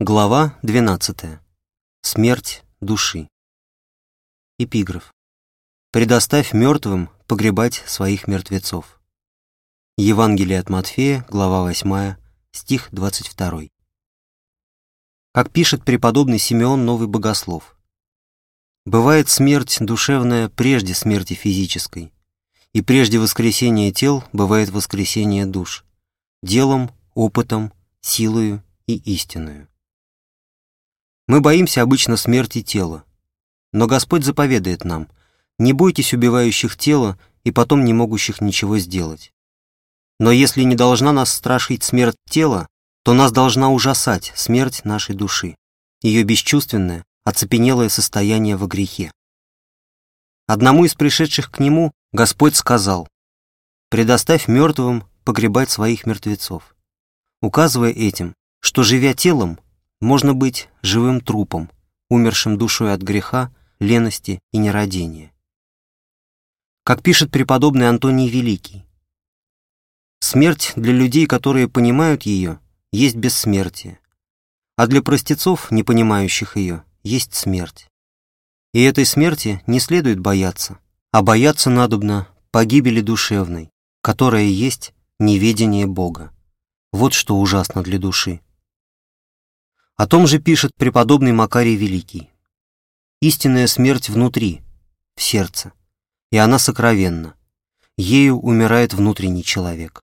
Глава 12. Смерть души. Эпиграф. «Предоставь мертвым погребать своих мертвецов». Евангелие от Матфея, глава 8, стих 22. Как пишет преподобный Симеон Новый Богослов, «Бывает смерть душевная прежде смерти физической, и прежде воскресения тел бывает воскресение душ, делом, опытом, силою и истинную. Мы боимся обычно смерти тела. Но Господь заповедает нам, не бойтесь убивающих тело и потом не могущих ничего сделать. Но если не должна нас страшить смерть тела, то нас должна ужасать смерть нашей души, ее бесчувственное, оцепенелое состояние во грехе. Одному из пришедших к нему Господь сказал, «Предоставь мертвым погребать своих мертвецов», указывая этим, что, живя телом, можно быть живым трупом, умершим душой от греха, лености и нерадения. Как пишет преподобный Антоний Великий, «Смерть для людей, которые понимают ее, есть бессмертие, а для простецов, не понимающих ее, есть смерть. И этой смерти не следует бояться, а бояться надобно погибели душевной, которая есть неведение Бога. Вот что ужасно для души. О том же пишет преподобный Макарий Великий. Истинная смерть внутри, в сердце, и она сокровенна. Ею умирает внутренний человек.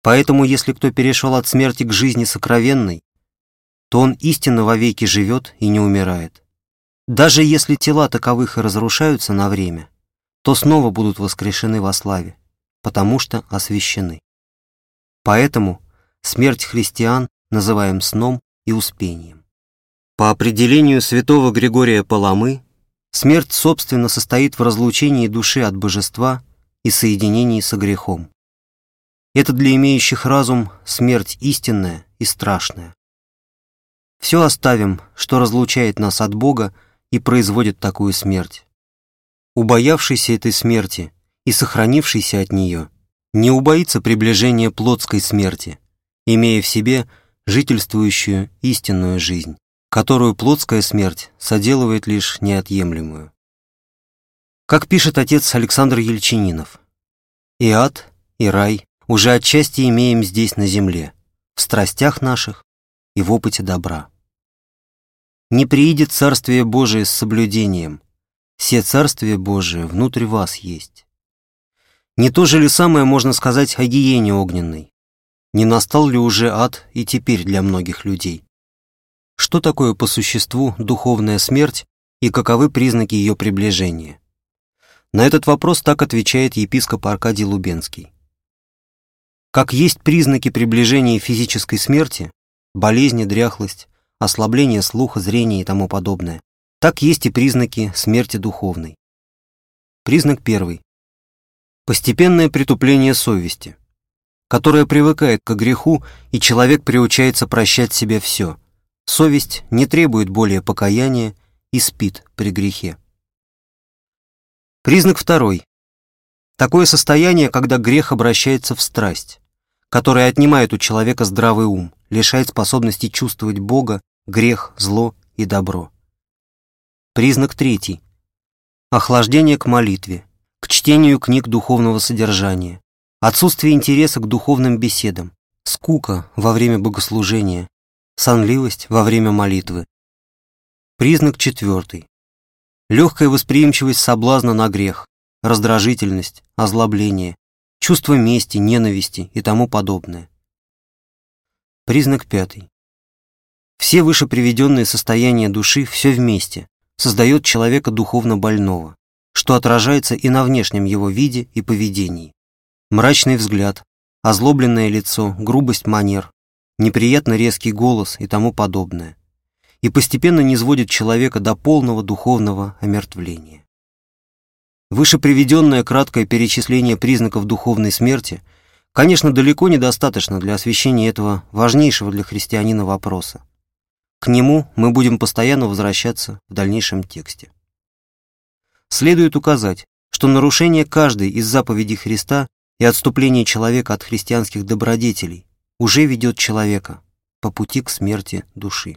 Поэтому, если кто перешел от смерти к жизни сокровенной, то он истинно вовеки живет и не умирает. Даже если тела таковых и разрушаются на время, то снова будут воскрешены во славе, потому что освящены. Поэтому смерть христиан называем сном и успением. По определению святого Григория Паламы, смерть, собственно, состоит в разлучении души от божества и соединении со грехом. Это для имеющих разум смерть истинная и страшная. Все оставим, что разлучает нас от Бога и производит такую смерть. Убоявшийся этой смерти и сохранившийся от нее не убоится приближения плотской смерти, имея в себе – жительствующую истинную жизнь, которую плотская смерть соделывает лишь неотъемлемую. Как пишет отец Александр Ельчининов, «И ад, и рай уже отчасти имеем здесь на земле, в страстях наших и в опыте добра. Не приидет Царствие Божие с соблюдением, все Царствие Божие внутрь вас есть. Не то же ли самое можно сказать о гиене огненной, не настал ли уже ад и теперь для многих людей? Что такое по существу духовная смерть и каковы признаки ее приближения? На этот вопрос так отвечает епископ Аркадий Лубенский. Как есть признаки приближения физической смерти, болезни, дряхлость, ослабление слуха, зрения и тому подобное, так есть и признаки смерти духовной. Признак первый. Постепенное притупление совести – которая привыкает к греху, и человек приучается прощать себе все. Совесть не требует более покаяния и спит при грехе. Признак второй. Такое состояние, когда грех обращается в страсть, которая отнимает у человека здравый ум, лишает способности чувствовать Бога, грех, зло и добро. Признак третий. Охлаждение к молитве, к чтению книг духовного содержания, Отсутствие интереса к духовным беседам, скука во время богослужения, сонливость во время молитвы. Признак четвертый. Легкая восприимчивость соблазна на грех, раздражительность, озлобление, чувство мести, ненависти и тому подобное. Признак пятый. Все выше приведенные состояния души все вместе создает человека духовно больного, что отражается и на внешнем его виде и поведении мрачный взгляд, озлобленное лицо, грубость манер, неприятно резкий голос и тому подобное, и постепенно низводит человека до полного духовного омертвления. Выше приведенное краткое перечисление признаков духовной смерти, конечно, далеко недостаточно для освещения этого важнейшего для христианина вопроса. К нему мы будем постоянно возвращаться в дальнейшем тексте. Следует указать, что нарушение каждой из заповедей Христа и отступление человека от христианских добродетелей уже ведет человека по пути к смерти души.